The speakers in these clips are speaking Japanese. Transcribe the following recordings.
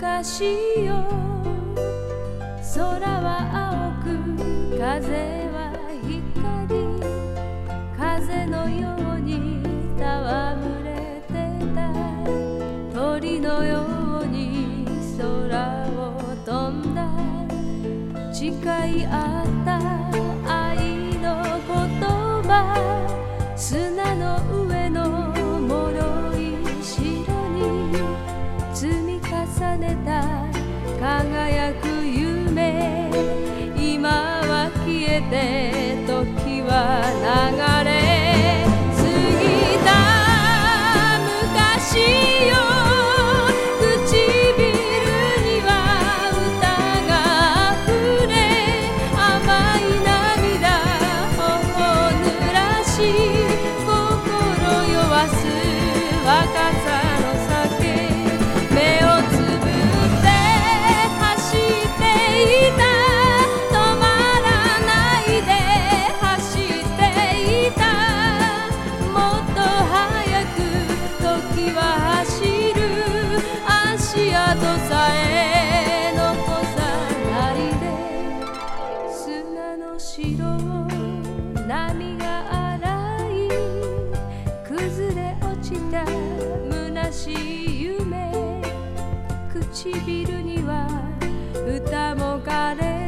昔よ。空は青く風は光風のように戯れてた。鳥のように空を飛んだ。誓い合った愛の言葉。砂の上重ねた輝く夢。今は消えて時は流れ。過ぎた昔した虚しい夢。唇には歌も枯れ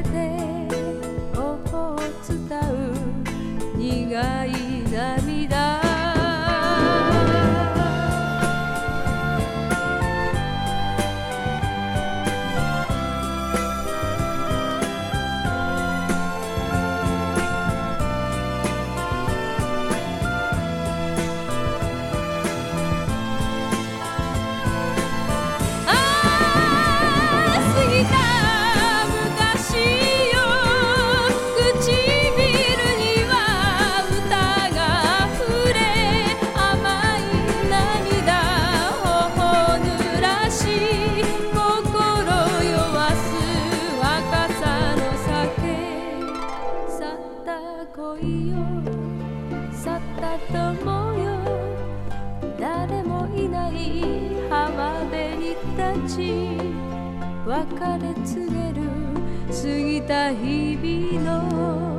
別れ告げる過ぎた日々の